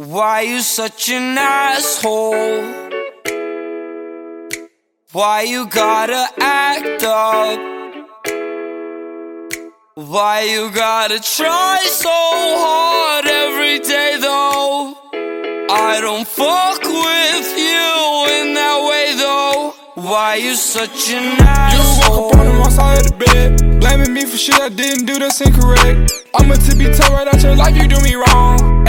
Why you such an asshole? Why you gotta act up? Why you gotta try so hard every day though? I don't fuck with you in that way though. Why you such an asshole? You woke up on the wrong side of the bed, blaming me for shit I didn't do that's incorrect. I'ma tippy toe right out your life, you do me wrong.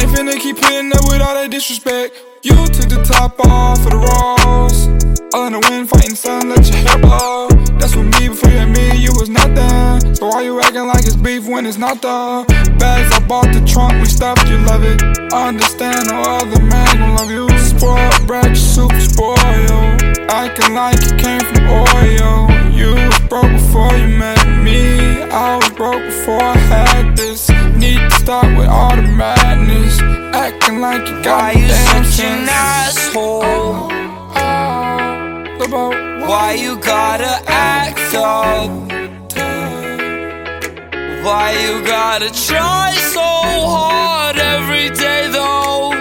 Up with all that disrespect. You took the top off of the rolls. All in the wind, fighting sun, let your hair blow. That's what me before you me, you was nothing. So why you acting like it's beef when it's not though? Bags I bought the trunk, we stuffed, you love it. I understand no other man gon' love you. Spoiled brat, super spoiled. Acting like you came from oil. You was broke before you met me. I was broke before I had this. Need to stop with all the like you Why you such an asshole? Why you gotta act up? Why you gotta try so hard every day though?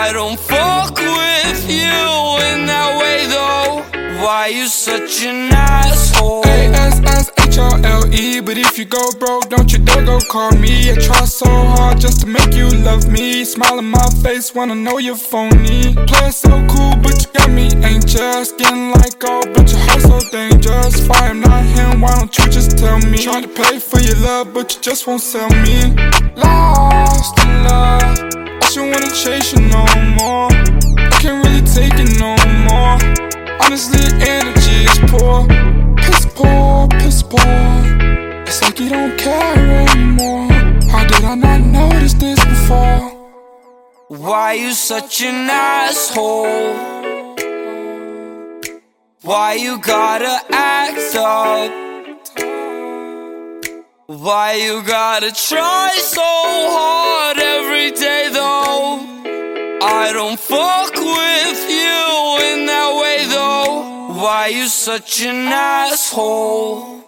I don't fuck with you in that way though. Why you such an asshole? But if you go broke, don't you dare go call me. I try so hard just to make you love me. Smile in my face, when I know you're phony. Play so cool, but you got me anxious. Skin like gold, but your heart so dangerous. If I am not him, why don't you just tell me? Try to pay for your love, but you just won't sell me. Lost in love. I just wanna chase you no more Why you such an asshole? Why you gotta act up? Why you gotta try so hard every day though? I don't fuck with you in that way though. Why you such an asshole?